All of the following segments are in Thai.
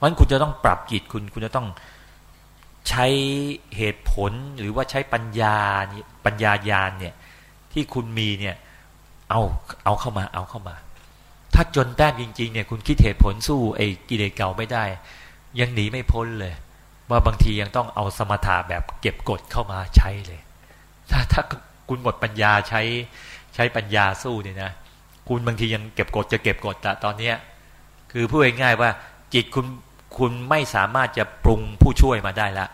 เพราะฉะนั้นคุณจะต้องปรับจิตคุณคุณจะต้องใช้เหตุผลหรือว่าใช้ปัญญาปัญญายาณเนี่ยที่คุณมีเนี่ยเอาเอาเข้ามาเอาเข้ามา ถ้าจนแต้มจริงๆเนี่ยคุณคิดเหตุผลสู้ไอ้กิเลสเก่าไม่ได้ ยังหนีไม่พ้นเลย ว่าบางทียังต้องเอาสมถะแบบเก็บกดเข้ามาใช้เลย ถ้าถ้าคุณหมดปัญญาใช้ใช้ปัญญาสู้เนี่ยนะคุณบางทียังเก็บกดจะเก็บกดแต่ตอนเนี้ยคือพูดง่ายๆว่าจิตคุณ คุณไม่สามารถจะปรุงผู้ช่วยมาได้ละ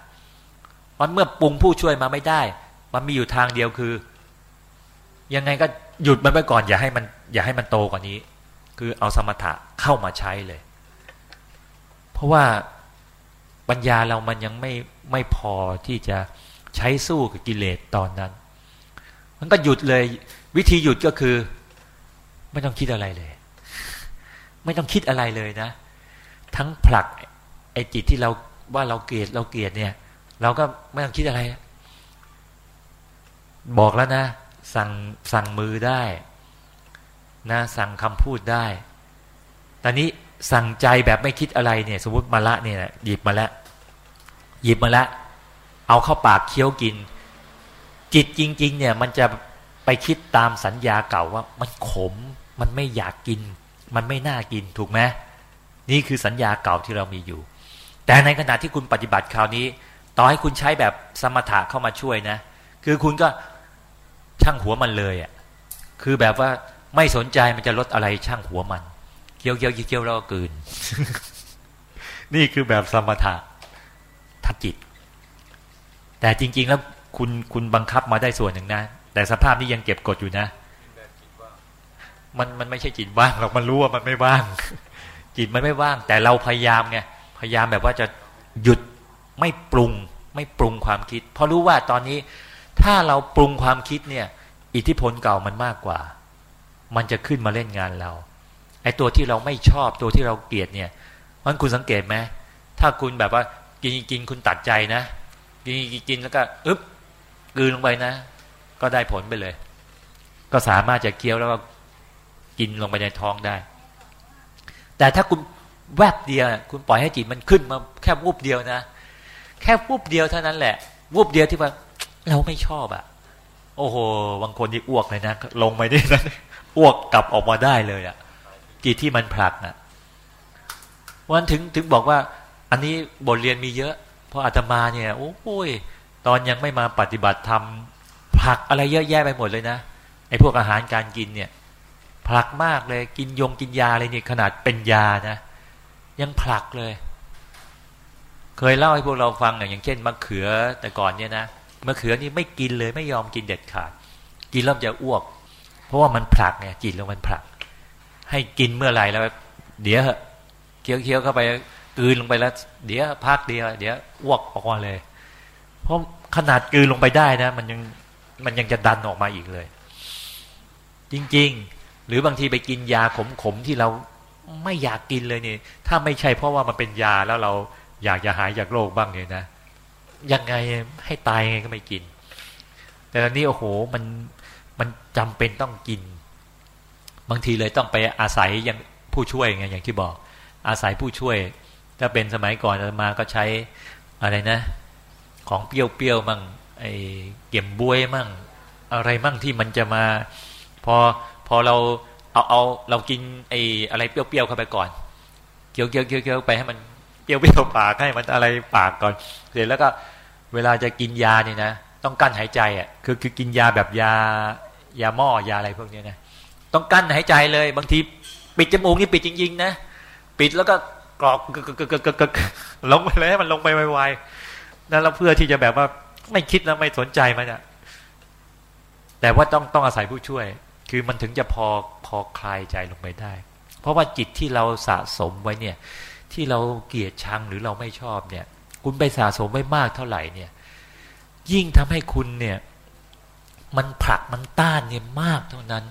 มันเมื่อปรุงผู้ช่วยมาไม่ได้ มันมีอยู่ทางเดียวคือ ยังไงก็หยุดมันไปก่อน อย่าให้มัน อย่าให้มันโตกว่านี้ คือเอาสมถะเข้ามาใช้เลย เพราะว่าปัญญาเรามันยังไม่ไม่พอที่จะใช้สู้กับกิเลสตอนนั้น มันก็หยุดเลย วิธีหยุดก็คือ ไม่ต้องคิดอะไรเลย ไม่ต้องคิดอะไรเลยนะ ทั้งผลักไอ้จิตที่เราว่าเราเกลียดเราเกลียดเนี่ย เราก็ไม่ต้องคิดอะไร บอกแล้วนะ สั่งสั่งมือได้ นะ สั่งคำพูดได้ ตอนนี้สั่งใจแบบไม่คิดอะไรเนี่ย สมมติมาละเนี่ยหยิบมาแล้วหยิบมาแล้วเอาเข้าปากเคี้ยวกิน จิตจริง ๆ เนี่ย มันจะไปคิดตามสัญญาเก่าว่า มันขม มันไม่อยากกิน มันไม่น่ากินถูกไหม นี่คือสัญญาเก่าที่เรามีอยู่ แต่ในขณะที่คุณปฏิบัติคราวนี้ ต่อให้คุณใช้แบบสมถะเข้ามาช่วยนะ คือคุณก็ช่างหัวมันเลยอะ่ะคือแบบว่าไม่สนใจมันจะลดอะไรช่างหัวมันเคี้ยวเคี้ยวเคี้ยวแล้วก็กืน นี่คือแบบสมถะทัจิต แต่จริง ๆ แล้วคุณคุณบังคับมาได้ส่วนหนึ่งนะ แต่สภาพนี้ยังเก็บกดอยู่นะ มันมันไม่ใช่จิตว่างหรอกมันรู้ว่ามันไม่ว่าง จิตมันไม่ว่าง แต่เราพยายามไงพยายามแบบว่าจะหยุดไม่ปรุง ไม่ปรุงความคิด เพราะรู้ว่าตอนนี้ถ้าเราปรุงความคิดเนี่ย อิทธิพลเก่ามันมากกว่า มันจะขึ้นมาเล่นงานเราไอ้ตัวที่เราไม่ชอบตัวที่เราเกลียดเนี่ยมันคุณสังเกตไหมถ้าคุณแบบว่ากินกินคุณตัดใจนะกินกินแล้วก็อึ๊บกืนลงไปนะ ก็ได้ผลไปเลย ก็สามารถจะเคี้ยวแล้วก็กินลงไปในท้องได้ แต่ถ้าคุณแวบเดียว คุณปล่อยให้จิตมันขึ้นมาแค่วูบเดียวนะ แค่วูบเดียวเท่านั้นแหละวูบเดียวที่ว่าเราไม่ชอบอะโอ้โหบางคนที่อ้วกเลยนะลงไปนี่นะอ้วกกลับออกมาได้เลยอะจิตที่มันผลักอะวันถึงถึงบอกว่า อันนี้บทเรียนมีเยอะ เพราะอาตมาเนี่ย โอ้ยตอนยังไม่มาปฏิบัติธรรมผลักอะไรเยอะแยะไปหมดเลยนะไอ้พวกอาหารการกินเนี่ย ผลักมากเลยกินยงกินยาอะไรเนี่ยขนาดเป็นยานะ ยังผลักเลย เคยเล่าให้พวกเราฟังอย่างเช่นมะเขือแต่ก่อนเนี่ยนะมะเขือนี่ไม่กินเลยไม่ยอมกินเด็ดขาด กินเริ่มจะอ้วก เพราะว่ามันผลักไงจิตแล้วมันผลัก ให้กินเมื่อไหร่แล้ว เดี๋ยวเคี้ยวเคี้ยวเข้าไปกืนลงไปแล้ว เดี๋ยวพักเดียวเดี๋ยวอ้วกออกมาเลย เพราะขนาดกืนลงไปได้นะ มันยังมันยังจะดันออกมาอีกเลย จริง ๆ หรือบางทีไปกินยาขมๆที่เราไม่อยากกินเลยเนี่ยถ้าไม่ใช่เพราะว่ามันเป็นยาแล้วเราอยากจะหายจากโรคบ้างเนี่ยนะยังไงให้ตายไงก็ไม่กิน แต่ตอนนี้โอ้โหมันมันจำเป็นต้องกิน บางทีเลยต้องไปอาศัยย่างผู้ช่วยไงอย่างที่บอก อาศัยผู้ช่วย ถ้าเป็นสมัยก่อนมาก็ใช้อะไรนะ ของเปรี้ยวๆมั่งไอ้เก็บบวยมั่ง อะไรมั่งที่มันจะมา พอ พอเราเอาเอาเรากินไอ้อะไรเปรี้ยวๆเข้าไปก่อนเคี้ยวเคี้ยวเคี้ยวไปให้มันเปรี้ยวเปรี้ยวปากให้มันอะไรปากก่อน เสร็จแล้วก็เวลาจะกินยาเนี่ยนะต้องกั้นหายใจอะคือคือกินยาแบบยายาหม้อยาอะไรพวกนี้นะต้องกั้นหายใจเลย บางทีปิดจมูกนี่ปิดจริง ๆ นะปิดแล้วก็กรอกกึกกึกกึกกึกลงไปเลยให้มันลงไปไวๆนั่นเราเพื่อที่จะแบบว่าไม่คิดแล้วไม่สนใจมันอะแต่ว่าต้องต้องอาศัยผู้ช่วย คือมันถึงจะพอพอคลายใจลงไปได้ เพราะว่าจิตที่เราสะสมไว้เนี่ย ที่เราเกลียดชังหรือเราไม่ชอบเนี่ย คุณไปสะสมไว้มากเท่าไหร่เนี่ย ยิ่งทำให้คุณเนี่ย มันผลักมันต้านเนี่ยมากเท่านั้น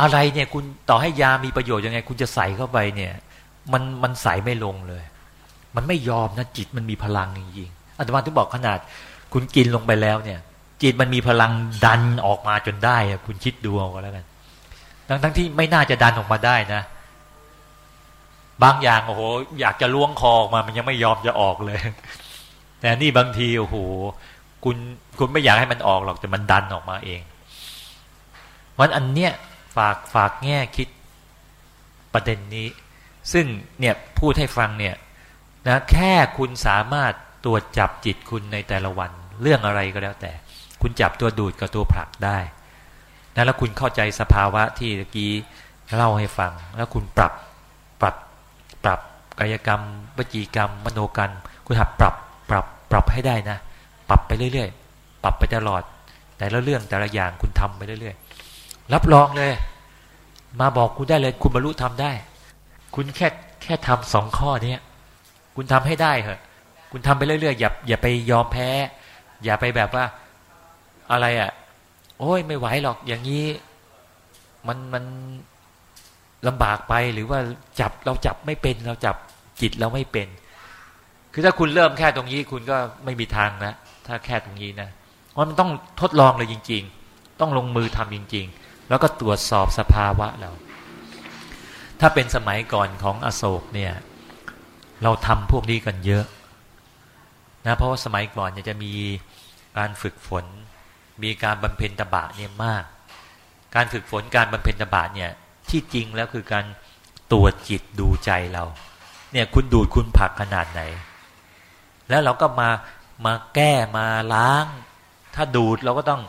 อะไรเนี่ยคุณต่อให้ยามีประโยชน์ยังไง คุณจะใส่เข้าไปเนี่ย มันมันใส่ไม่ลงเลย มันไม่ยอมนะจิตมันมีพลังจริงๆอาตมาถึงบอกขนาด คุณกินลงไปแล้วเนี่ย จิตมันมีพลังดันออกมาจนได้คุณคิดดูเอาก็แล้วกันทั้งทั้งที่ไม่น่าจะดันออกมาได้นะ บางอย่างโอ้โห อยากจะล้วงคอออกมา มันยังไม่ยอมจะออกเลย แต่นี่บางทีโอ้โหคุณคุณไม่อยากให้มันออกหรอกแต่มันดันออกมาเองวันอันเนี้ยฝากฝากแง่คิดประเด็นนี้ ซึ่งเนี่ยพูดให้ฟังเนี่ยนะแค่คุณสามารถตรวจจับจิตคุณในแต่ละวัน เรื่องอะไรก็แล้วแต่ คุณจับตัวดูดกับตัวผลักได้นะแล้วคุณเข้าใจสภาวะที่เมื่อกี้เล่าให้ฟัง แล้วคุณปรับปรับปรับกายกรรมวิจีกรรม มโนกรรม คุณหัดปรับปรับปรับให้ได้นะ ปรับไปเรื่อยๆ ปรับไปตลอด แต่ละเรื่องแต่ละอย่างคุณทำไปเรื่อยๆ รับรองเลย มาบอกคุณได้เลย คุณบรรลุทำได้ คุณแค่แค่ทำสองข้อนี้คุณทำให้ได้เหอะ คุณทำไปเรื่อยๆอย่าอย่าไปยอมแพ้ อย่าไปแบบว่า อะไรอะ่ะ โอ้ยไม่ไหวหรอกอย่างนี้ มันมันลำบากไปหรือว่าจับเราจับไม่เป็น เราจับจิตเราไม่เป็น คือถ้าคุณเริ่มแค่ตรงนี้ คุณก็ไม่มีทางนะถ้าแค่ตรงนี้นะเพราะมันต้องทดลองเลยจริง ๆ ต้องลงมือทำจริง ๆ แล้วก็ตรวจสอบสภาวะเรา ถ้าเป็นสมัยก่อนของอโศกเนี่ย เราทำพวกนี้กันเยอะนะเพราะว่าสมัยก่อนจะมีการฝึกฝน มีการบำเพ็ญตบะเนี่ยมาก การฝึกฝนการบำเพ็ญตบะเนี่ยที่จริงแล้วคือการตรวจจิตดูใจเรา เนี่ยคุณดูดคุณผักขนาดไหน แล้วเราก็มามาแก้มาล้าง ถ้าดูดเราก็ต้อง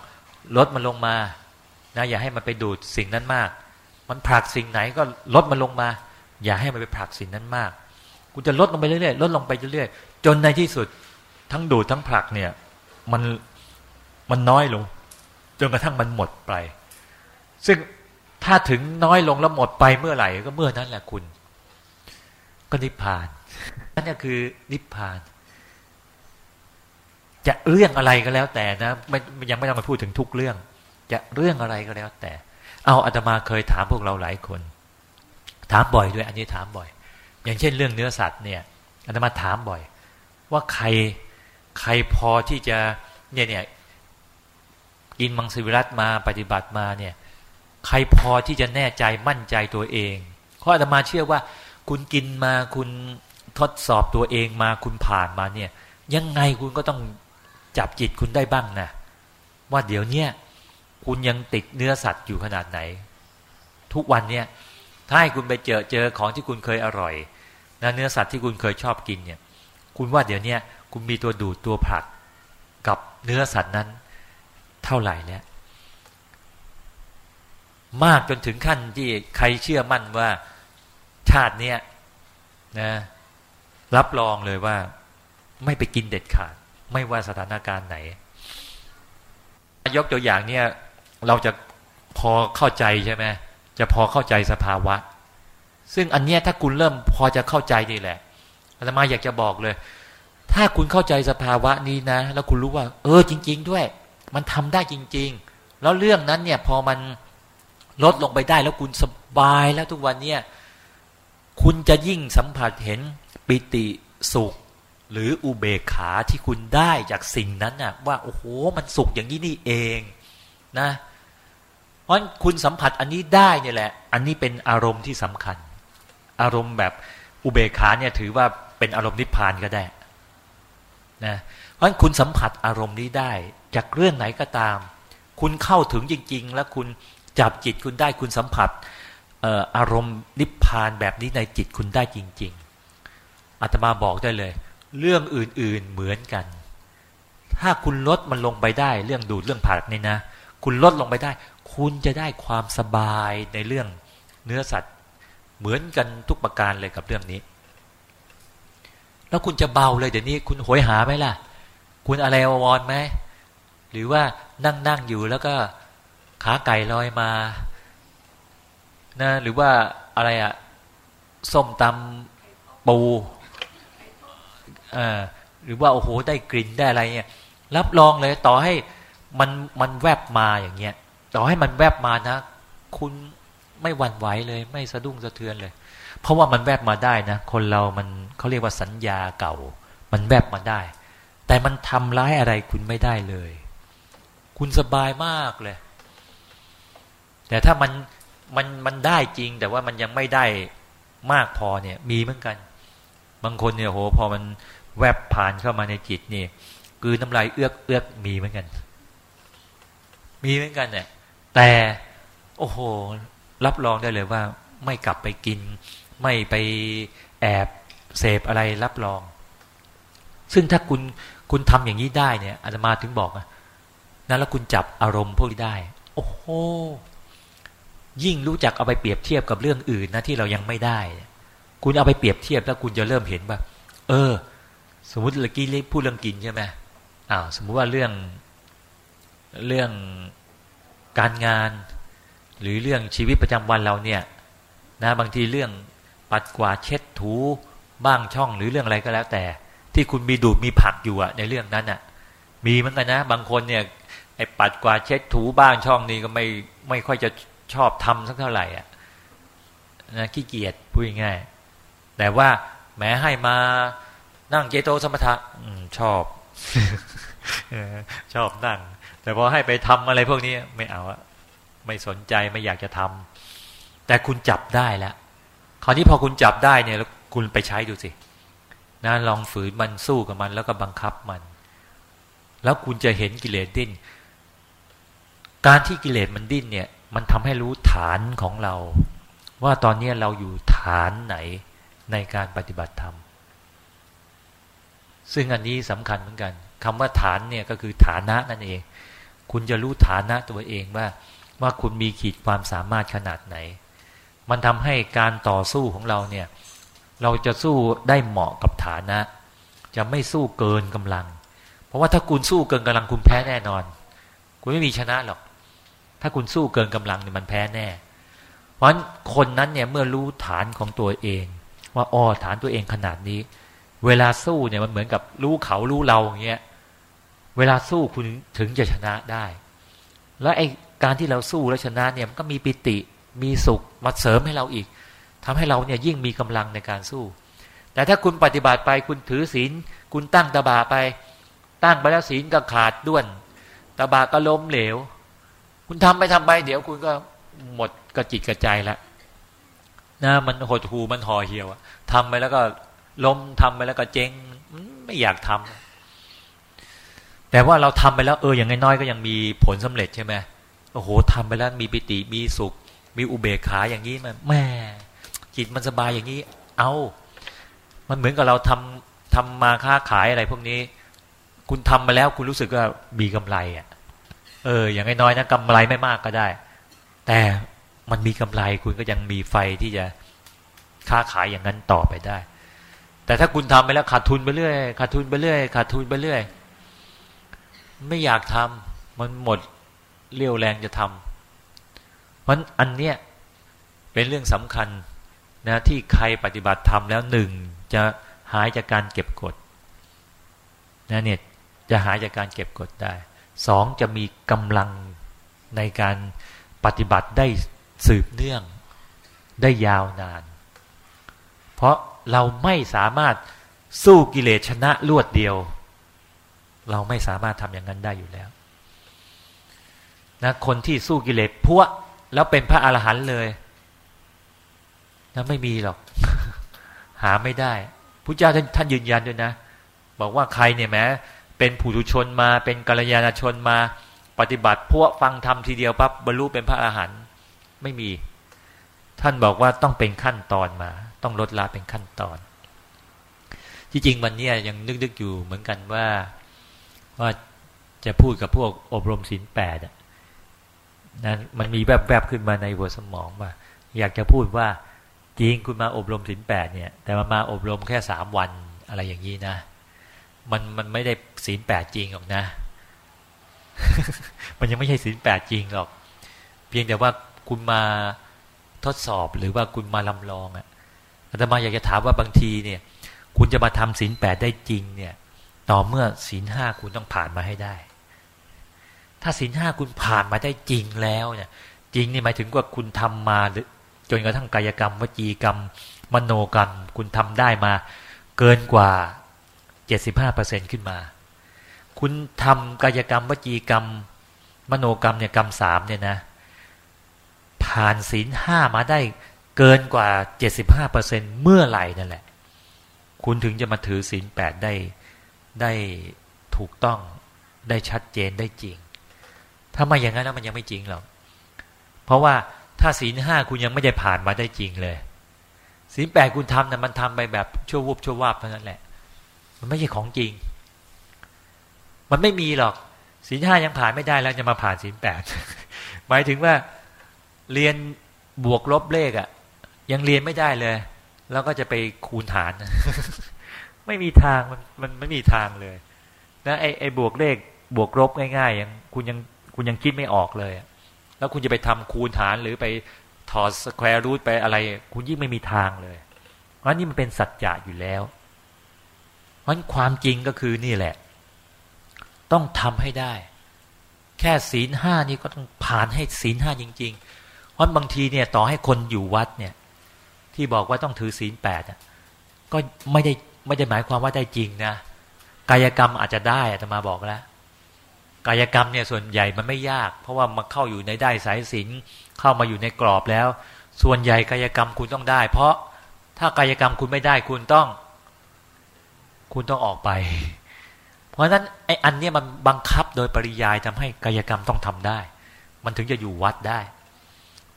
ลดมันลงมานะอย่าให้มันไปดูดสิ่งนั้นมาก มันผลักสิ่งไหนก็ลดมันลงมา อย่าให้มันไปผลักสิ่งนั้นมากกูจะลดลงไปเรื่อยๆลดลงไปเรื่อยๆจนในที่สุดทั้งดูดทั้งผลักเนี่ย มัน มันน้อยลง จนกระทั่งมันหมดไป ซึ่งถ้าถึงน้อยลงแล้วหมดไปเมื่อไหร่ก็เมื่อนั้นแหละคุณ ก็นิพพานนั่นก็คือนิพพาน จะเรื่องอะไรก็แล้วแต่นะไม่ยังไม่ต้องมาพูดถึงทุกเรื่อง จะเรื่องอะไรก็แล้วแต่ เอาอาตมาเคยถามพวกเราหลายคน ถามบ่อยด้วย อันนี้ถามบ่อย อย่างเช่น เรื่องเนื้อสัตว์เนี่ยอาตมาถามบ่อย ว่าใครใครพอที่จะเนี่ยเนี่ย กินมังสวิรัตมาปฏิบัติมาเนี่ยใครพอที่จะแน่ใจมั่นใจตัวเองเพราะอาตมาเชื่อว่า คุณกินมาคุณทดสอบตัวเองมาคุณผ่านมาเนี่ย ยังไงคุณก็ต้องจับจิตคุณได้บ้างนะว่าเดี๋ยวเนี้ยคุณยังติดเนื้อสัตว์อยู่ขนาดไหน ทุกวันเนี่ยถ้าให้คุณไปเจอเจอของที่คุณเคยอร่อยนะเนื้อสัตว์ที่คุณเคยชอบกินเนี่ย คุณว่าเดี๋ยวนี้คุณมีตัวดูดตัวผลักกับเนื้อสัตว์นั้น เท่าไหร่แล้วมากจนถึงขั้นที่ใครเชื่อมั่นว่าชาติเนี้ยนะรับรองเลยว่า ไม่ไปกินเด็ดขาด ไม่ว่าสถานการณ์ไหน ยกตัวอย่างเนี่ยเราจะพอเข้าใจใช่ไหมจะพอเข้าใจสภาวะ ซึ่งอันเนี้ยถ้าคุณเริ่มพอจะเข้าใจนี่แหละอาตมาอยากจะบอกเลย ถ้าคุณเข้าใจสภาวะนี้นะ แล้วคุณรู้ว่า เออจริง ๆ ด้วย มันทำได้จริง ๆ แล้วเรื่องนั้นเนี่ยพอมันลดลงไปได้แล้วคุณสบายแล้วทุกวันเนี่ยคุณจะยิ่งสัมผัสเห็นปิติสุข หรืออุเบกขาที่คุณได้จากสิ่งนั้นน่ะว่าโอ้โหมันสุขอย่างนี้นี่เองนะเพราะคุณสัมผัสอันนี้ได้เนี่ยแหละ อันนี้เป็นอารมณ์ที่สำคัญ อารมณ์แบบอุเบกขาเนี่ยถือว่าเป็นอารมณ์นิพพานก็ได้นะเพราะคุณสัมผัสอารมณ์นี้ได้ จากเรื่องไหนก็ตาม คุณเข้าถึงจริง ๆ แล้วคุณจับจิตคุณได้คุณสัมผัสอารมณ์นิพพานแบบนี้ในจิตคุณได้จริง ๆอาตมาบอกได้เลย เรื่องอื่นๆเหมือนกัน ถ้าคุณลดมันลงไปได้ เรื่องดูดเรื่องผักนี่นะ คุณลดลงไปได้ คุณจะได้ความสบายในเรื่องเนื้อสัตว์เหมือนกันทุกประการเลยกับเรื่องนี้ แล้วคุณจะเบาเลยเดี๋ยวนี้ คุณหวยหาไหมล่ะ คุณอะไรวอนไหม หรือว่านั่งนั่งอยู่แล้วก็ขาไก่ลอยมานะหรือว่าอะไรอะส้มตำปูอ่าหรือว่าโอ้โหได้กลิ่นได้อะไรเนี่ย รับรองเลยต่อให้มันมันแวบมาอย่างเงี้ย ต่อให้มันแวบมานะ คุณไม่หวั่นไหวเลย ไม่สะดุ้งสะเทือนเลย เพราะว่ามันแวบมาได้นะ คนเรามันเขาเรียกว่าสัญญาเก่า มันแวบมาได้ แต่มันทำร้ายอะไรคุณไม่ได้เลย คุณสบายมากเลย แต่ถ้ามันมันมันได้จริง แต่ว่ามันยังไม่ได้มากพอเนี่ย มีเหมือนกัน บางคนเนี่ยโหพอมันแวบผ่านเข้ามาในจิตนี่คือน้ำลายเอื้อกเอื้อกมีเหมือนกัน มีเหมือนกันเนี่ยแต่โอ้โห รับรองได้เลยว่า ไม่กลับไปกิน ไม่ไปแอบเสพอะไรรับรอง ซึ่งถ้าคุณคุณทำอย่างนี้ได้เนี่ยอาตมาถึงบอกนะ นั้นแล้วคุณจับอารมณ์พวกนี้ได้ โอ้โหยิ่งรู้จักเอาไปเปรียบเทียบกับเรื่องอื่นนะที่เรายังไม่ได้ คุณเอาไปเปรียบเทียบแล้วคุณจะเริ่มเห็นว่า เออ สมมติเมื่อกี้พูดเรื่องกินใช่ไหมอ้าวสมมุติว่าเรื่องเรื่องการงาน หรือเรื่องชีวิตประจำวันเราเนี่ย นะบางทีเรื่องปัดกวาดเช็ดถูบ้างช่องหรือเรื่องอะไรก็แล้วแต่ ที่คุณมีดูดมีผักอยู่อะในเรื่องนั้นอะมีเหมือนกันนะ บางคนเนี่ย ไอ้ปัดกวาดเช็ดถูบ้างช่องนี้ก็ไม่ไม่ค่อยจะชอบทำสักเท่าไหร่อะนะขี้เกียจพูดง่ายแต่ว่าแม้ให้มานั่งเจโตสมถะชอบชอบนั่ง แต่พอให้ไปทำอะไรพวกนี้ไม่เอาอะไม่สนใจไม่อยากจะทำแต่คุณจับได้แล้วคราวนี้พอคุณจับได้เนี่ยแล้วคุณไปใช้ดูสินะลองฝืนมันสู้กับมัน แล้วก็บังคับมัน แล้วคุณจะเห็นกิเลสดิ้น การที่กิเลสมันดิ้นเนี่ย มันทำให้รู้ฐานของเรา ว่าตอนนี้เราอยู่ฐานไหนในการปฏิบัติธรรม ซึ่งอันนี้สำคัญเหมือนกันคำว่าฐานเนี่ยก็คือฐานะนั่นเอง คุณจะรู้ฐานะตัวเองว่า ว่าคุณมีขีดความสามารถขนาดไหน มันทำให้การต่อสู้ของเราเนี่ย เราจะสู้ได้เหมาะกับฐานะ จะไม่สู้เกินกำลัง เพราะว่าถ้าคุณสู้เกินกำลังคุณแพ้แน่นอน คุณไม่มีชนะหรอก ถ้าคุณสู้เกินกำลังเนี่ยมันแพ้แน่ เพราะฉะนั้นคนนั้นเนี่ยเมื่อรู้ฐานของตัวเอง ว่าอ๋อฐานตัวเองขนาดนี้ เวลาสู้เนี่ยมันเหมือนกับรู้เขารู้เราอย่างเงี้ยเวลาสู้คุณถึงจะชนะได้ แล้วไอ้การที่เราสู้แล้วชนะเนี่ยมันก็มีปิติมีสุขมาเสริมให้เราอีกทำให้เราเนี่ยยิ่งมีกำลังในการสู้ แต่ถ้าคุณปฏิบัติไปคุณถือศีล คุณตั้งตบาไป ตั้งไปแล้วศีลก็ขาดด้วนตบาก็ล้มเหลว คุณทำไปทำไป เดี๋ยวคุณก็หมดกระจิตกระใจแล้วนะมันหดหูมันห่อเหี่ยวทำไปแล้วก็ล้มทำไปแล้วก็เจ๊งไม่อยากทำแต่ว่าเราทำไปแล้วเอออย่างน้อยๆก็ยังมีผลสำเร็จใช่ไหมโอ้โหทำไปแล้วมีปิติมีสุข มีอุเบกขาอย่างนี้มันแม่จิตมันสบายอย่างนี้ เอา มันเหมือนกับเราทำทำมาค้าขายอะไรพวกนี้ คุณทำมาแล้วคุณรู้สึกว่ามีกำไรอะ เออ อย่างน้อยๆนะกำไรไม่มากก็ได้ แต่มันมีกำไรคุณก็ยังมีไฟที่จะค้าขายอย่างนั้นต่อไปได้ แต่ถ้าคุณทำไปแล้วขาดทุนไปเรื่อยขาดทุนไปเรื่อยขาดทุนไปเรื่อยไม่อยากทำมันหมดเรี่ยวแรงจะทำเพราะอันเนี้ยเป็นเรื่องสำคัญนะที่ใครปฏิบัติทำแล้วหนึ่งจะหายจากการเก็บกดนะเนี่ยจะหายจากการเก็บกดได้ สองจะมีกำลังในการปฏิบัติได้สืบเนื่องได้ยาวนาน เพราะเราไม่สามารถสู้กิเลสชนะรวดเดียว เราไม่สามารถทำอย่างนั้นได้อยู่แล้วนะคนที่สู้กิเลสพวกแล้วเป็นพระอรหันต์เลยนะไม่มีหรอก หาไม่ได้พระเจ้าท่านยืนยันด้วยนะ บอกว่าใครเนี่ยแม้ เป็นผู้ทุชนมา เป็นกัลยาณชนมา ปฏิบัติพวกฟังธรรมทีเดียวปั๊บบรรลุเป็นพระอรหันต์ไม่มี ท่านบอกว่าต้องเป็นขั้นตอนมา ต้องลดละเป็นขั้นตอน ที่จริงวันนี้ยังนึกๆอยู่เหมือนกันว่าว่าจะพูดกับพวกอบรมศีลแปดนั้นมันมีแวบๆขึ้นมาในหัวสมองว่า อยากจะพูดว่าจริงคุณมาอบรมศีลแปดเนี่ย แต่มามาอบรมแค่สามวันอะไรอย่างนี้นะ มันมันไม่ได้ศีลแปดจริงหรอกนะ มันยังไม่ใช่ศีลแปดจริงหรอก เพียงแต่ว่าคุณมาทดสอบหรือว่าคุณมาลำลองอะ่ะอาตมาอยากจะถามว่าบางทีเนี่ย คุณจะมาทำศีลแปดได้จริงเนี่ย ต่อเมื่อศีลห้าคุณต้องผ่านมาให้ได้ ถ้าศีลห้าคุณผ่านมาได้จริงแล้วเนี่ย จริงนี่หมายถึงว่าคุณทำมาหรือจนกระทั่งกายกรรม วจีกรรม มโนกรรม คุณทำได้มา เกินกว่า เจ็ดสิบห้าเปอร์เซ็นขึ้นมา คุณทำกายกรรมวจีกรรม มโนกรรมเนี่ยกรรมสามเนี่ยนะ ผ่านศีลห้ามาได้เกินกว่าเจ็ดสิบห้าเปอร์เซ็นเมื่อไหร่นั่นแหละ คุณถึงจะมาถือศีลแปดได้ได้ถูกต้องได้ชัดเจนได้จริง ถ้าไม่อย่างนั้นมันยังไม่จริงหรอกเพราะว่าถ้าศีลห้าคุณยังไม่ได้ผ่านมาได้จริงเลยศีลแปดคุณทำนะ่ะมันทำไปแบบชั่ววูบชั่ววาบเท่านั้นแหละ มันไม่ใช่ของจริง มันไม่มีหรอกศีลห้ายังผ่านไม่ได้แล้วจะมาผ่านศีลแปดหมายถึงว่าเรียนบวกลบเลขอะ่ะ ยังเรียนไม่ได้เลย แล้วก็จะไปคูณฐานไม่มีทางมันมันไม่มีทางเลยนะไอ้ไอ้บวกเลขบวกลบง่ายๆยังคุณยังคุณยังคิดไม่ออกเลยแล้วคุณจะไปทำคูณฐานหรือไปถอดสแควร์รูทไปอะไร คุณยิ่งไม่มีทางเลยเพราะนี่มันเป็นสัจจะอยู่แล้ว เพราะความจริงก็คือนี่แหละ ต้องทำให้ได้ แค่ศีลห้านี่ก็ต้องผ่านให้ศีลห้าจริง ๆ เพราะบางทีเนี่ยต่อให้คนอยู่วัดเนี่ยที่บอกว่าต้องถือศีลแปดก็ไม่ได้ไม่ได้หมายความว่าได้จริงนะกายกรรมอาจจะได้อาตมาบอกแล้วกายกรรมเนี่ยส่วนใหญ่มันไม่ยาก เพราะว่ามาเข้าอยู่ในได้สายศีลเข้ามาอยู่ในกรอบแล้ว ส่วนใหญ่กายกรรมคุณต้องได้ เพราะถ้ากายกรรมคุณไม่ได้คุณต้อง คุณต้องออกไป เพราะฉะนั้นไอ้อันเนี้ยมันบังคับโดยปริยายทำให้กายกรรมต้องทำได้ มันถึงจะอยู่วัดได้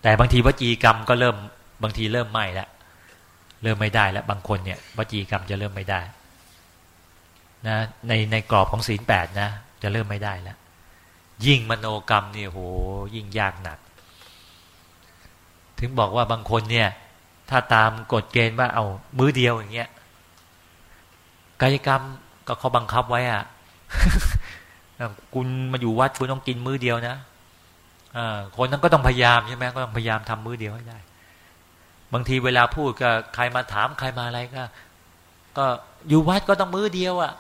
แต่บางทีวจีกรรมก็เริ่มบางทีเริ่มไม่แล้วเริ่มไม่ได้แล้วบางคนเนี่ยวจีกรรมจะเริ่มไม่ได้นะในในกรอบของศีลแปดนะจะเริ่มไม่ได้แล้วยิ่งมโนกรรมนี่โหยิ่งยากหนัก ถึงบอกว่าบางคนเนี่ย ถ้าตามกฎเกณฑ์ว่าเอา มื้อเดียวอย่างเงี้ย กายกรรมก็เขาบังคับไว้อะคุณมาอยู่วัดคุณต้องกินมื้อเดียวนะอคนนั้นก็ต้องพยายามใช่ไหมก็ต้องพยายามทำมื้อเดียวให้ได้ บางทีเวลาพูดก็ใครมาถามใครมาอะไรก็ ก็อยู่วัดก็ต้องมื้อเดียวอะ่ะ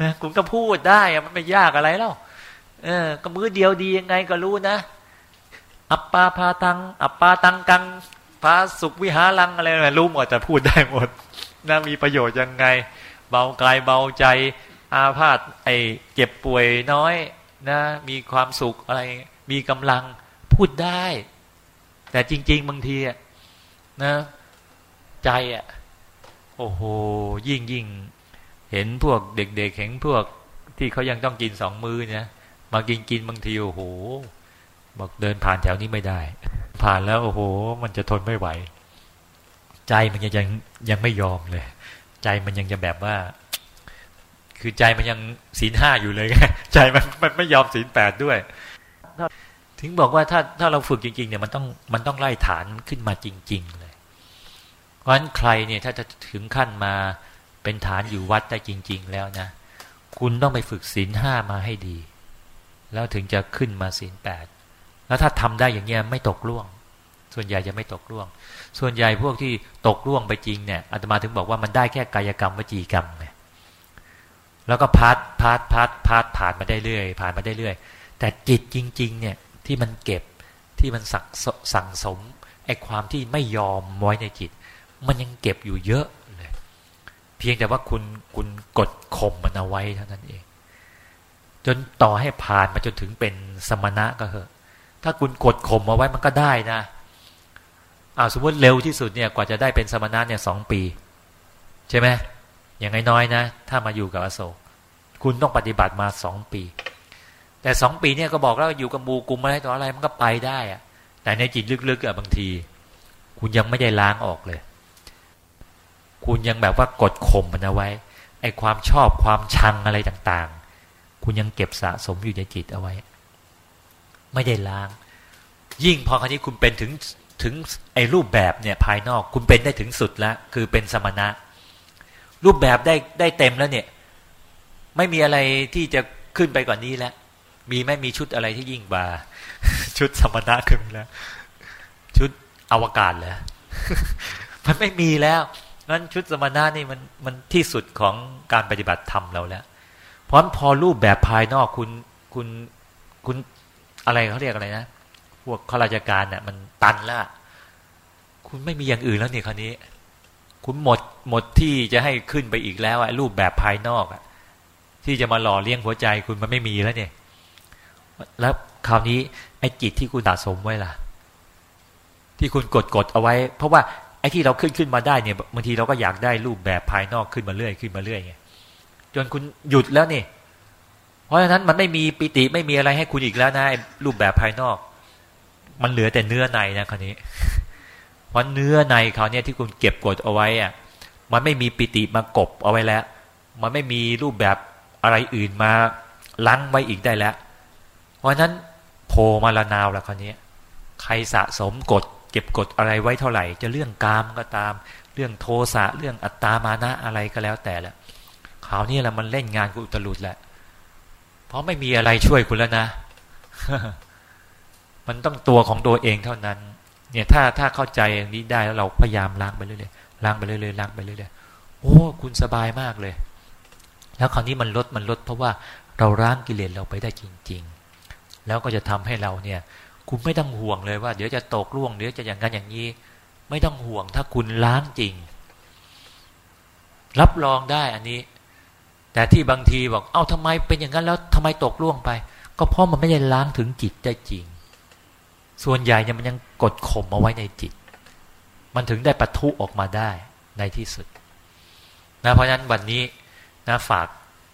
นะคุณก็พูดได้อะมันไม่ยากอะไรแล้วเออ ก็มื้อเดียวดียังไงก็รู้นะอัปปาพาตัง อัปปาตังกังพาสุขวิหารังอะไรรู้หมดแต่พูดได้หมด นะมีประโยชน์ยังไง เบากายเบาใจ อาพาธไอเจ็บป่วยน้อยนะมีความสุขอะไร มีกำลังพูดได้ แต่จริง ๆ บางทีอะนะ ใจอะโอ้โหยิ่งยิ่งเห็นพวกเด็กๆเห็นพวกที่เขายังต้องกินสองมือเนี่ยมากินกินบางทีโอ้โหบอกเดินผ่านแถวนี้ไม่ได้ ผ่านแล้วโอ้โห มันจะทนไม่ไหว ใจมันยังยังยังไม่ยอมเลย ใจมันยังจะแบบว่า คือใจมันยังศีลห้าอยู่เลยไงใจมันมันไม่ยอมศีลแปดด้วย ถึงบอกว่าถ้าถ้าเราฝึกจริงๆเนี่ยมันต้องมันต้องไล่ฐานขึ้นมาจริง ๆ เลย เพราะฉะนั้นใครเนี่ยถ้าจะถึงขั้นมาเป็นฐานอยู่วัดได้จริง ๆ แล้วนะ คุณต้องไปฝึกศีลห้ามาให้ดี แล้วถึงจะขึ้นมาศีลแปดแล้วถ้าทำได้อย่างเงี้ยไม่ตกล่วง ส่วนใหญ่จะไม่ตกล่วง ส่วนใหญ่พวกที่ตกล่วงไปจริงเนี่ยอาตมาถึงบอกว่ามันได้แค่กายกรรมวจีกรรมไงแล้วก็พัดพัดพัดพัดผ่านมาได้เรื่อยผ่านมาได้เรื่อยแต่จิตจริง ๆ เนี่ยที่มันเก็บที่มันสั่งสั่งสมไอ้ความที่ไม่ยอมไว้ในจิต มันยังเก็บอยู่เยอะเลยเพียงแต่ว่าคุณคุณกดข่มมันเอาไว้เท่านั้นเอง จนต่อให้ผ่านมาจนถึงเป็นสมณะก็เหอะถ้าคุณกดข่มเอาไว้มันก็ได้นะ อ่าสมมติเร็วที่สุดเนี่ยกว่าจะได้เป็นสมณะเนี่ยสองปี ใช่ไหมอย่างน้อยๆนะ ถ้ามาอยู่กับอโศก คุณต้องปฏิบัติมาสองปี แต่สองปีเนี่ยก็บอกแล้วอยู่กับมูกุมอะไรต่ออะไรมันก็ไปได้อะแต่ในจิตลึกๆอะบางที คุณยังไม่ได้ล้างออกเลย คุณยังแบบว่ากดข่มมันเอาไว้ไอ้ความชอบความชังอะไรต่างๆ คุณยังเก็บสะสมอยู่ในจิตเอาไว้ ไม่ได้ล้าง ยิ่งพอครั้นี้คุณเป็นถึง ถึงไอ้รูปแบบเนี่ยภายนอกคุณเป็นได้ถึงสุดแล้ว คือเป็นสมณะ รูปแบบได้ได้เต็มแล้วเนี่ย ไม่มีอะไรที่จะขึ้นไปกว่านนี้แล้วมีไม่มีชุดอะไรที่ยิ่งกว่าชุดสมณะขึ้นแล้ว ชุดอวกาศเหรอมันไม่มีแล้วนั้นชุดสมณะนี่มันมันที่สุดของการปฏิบัติธรรมเราแล้ว เพราะพอรูปแบบภายนอกคุณคุณคุณอะไรเขาเรียกอะไรนะ พวกข้าราชการเนี่ยมันตันแล้วคุณไม่มีอย่างอื่นแล้วนี่คราวนี้ คุณหมดหมดที่จะให้ขึ้นไปอีกแล้วอะรูปแบบภายนอกอะที่จะมาหล่อเลี้ยงหัวใจคุณมันไม่มีแล้วเนี่ย แล้วคราวนี้ไอ้จิตที่คุณสะสมไว้ล่ะ ที่คุณกดกดเอาไว้ เพราะว่าไอ้ที่เราขึ้นขึ้นมาได้เนี่ยบางทีเราก็อยากได้รูปแบบภายนอกขึ้นมาเรื่อยขึ้นมาเรื่อยไงจนคุณหยุดแล้วนี่ เพราะฉะนั้นมันไม่มีปิติไม่มีอะไรให้คุณอีกแล้วนะรูปแบบภายนอก มันเหลือแต่เนื้อในนะคราวนี้เพราะเนื้อในเขาเนี่ยที่คุณเก็บกดเอาไว้อะมันไม่มีปิติมากบเอาไว้แล้ว มันไม่มีรูปแบบอะไรอื่นมาลังไว้อีกได้แล้ว เพราะนั้นโผล่มาละนาวแล้วคราวนี้ใครสะสมกดเก็บกดอะไรไว้เท่าไหร่ จะเรื่องกามก็ตาม เรื่องโทสะเรื่องอัตตามานะอะไรก็แล้วแต่ละคราวนี้แหละมันเล่นงานกุตลุดแหละ เพราะไม่มีอะไรช่วยคุณแล้วนะ มันต้องตัวของตัวเองเท่านั้น เนี่ยถ้าถ้าเข้าใจอย่างนี้ได้แล้วเราพยายามล้างไปเรื่อยๆล้างไปเรื่อยๆล้างไปเรื่อยๆโอ้คุณสบายมากเลย แล้วคราวนี้มันลดมันลดเพราะว่าเราล้างกิเลสเราไปได้จริง ๆ แล้วก็จะทำให้เราเนี่ย คุณไม่ต้องห่วงเลยว่าเดี๋ยวจะตกล่วงเดี๋ยวจะอย่างนั้นอย่างนี้ ไม่ต้องห่วงถ้าคุณล้างจริง รับรองได้อันนี้ แต่ที่บางทีบอก เอ้าทำไมเป็นอย่างนั้นแล้วทำไมตกล่วงไป ก็เพราะมันไม่ได้ล้างถึงจิตได้จริง ส่วนใหญ่เนี่ยมันยังกดข่มเอาไว้ในจิต มันถึงได้ปะทุออกมาได้ในที่สุดนะเพราะฉะนั้นวันนี้นะฝาก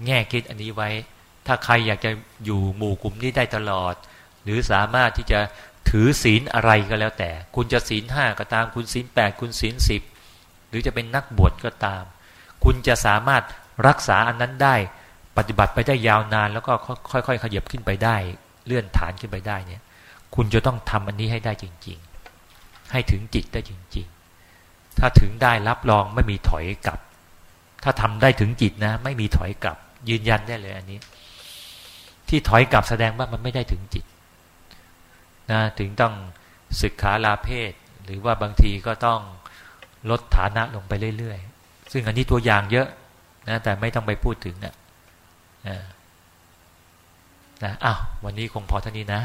แง่คิดอันนี้ไว้ ถ้าใครอยากจะอยู่หมู่กลุ่มนี้ได้ตลอด หรือสามารถที่จะถือศีลอะไรก็แล้วแต่ คุณจะศีลห้าก็ตาม คุณศีลแปดคุณศีลสิบหรือจะเป็นนักบวชก็ตาม คุณจะสามารถรักษาอันนั้นได้ ปฏิบัติไปได้ยาวนาน แล้วก็ค่อยๆขยับขึ้นไปได้ เลื่อนฐานขึ้นไปได้เนี่ย คุณจะต้องทำอันนี้ให้ได้จริง ๆ ให้ถึงจิตได้จริง ๆ ถ้าถึงได้รับรองไม่มีถอยกลับ ถ้าทำได้ถึงจิตนะ ไม่มีถอยกลับ ยืนยันได้เลยอันนี้ ที่ถอยกลับแสดงว่ามันไม่ได้ถึงจิตนะถึงต้องศึกขาลาเพศ หรือว่าบางทีก็ต้องลดฐานะลงไปเรื่อยๆ ซึ่งอันนี้ตัวอย่างเยอะนะแต่ไม่ต้องไปพูดถึงนะนะอ้าววันนี้คงพอเท่านี้นะ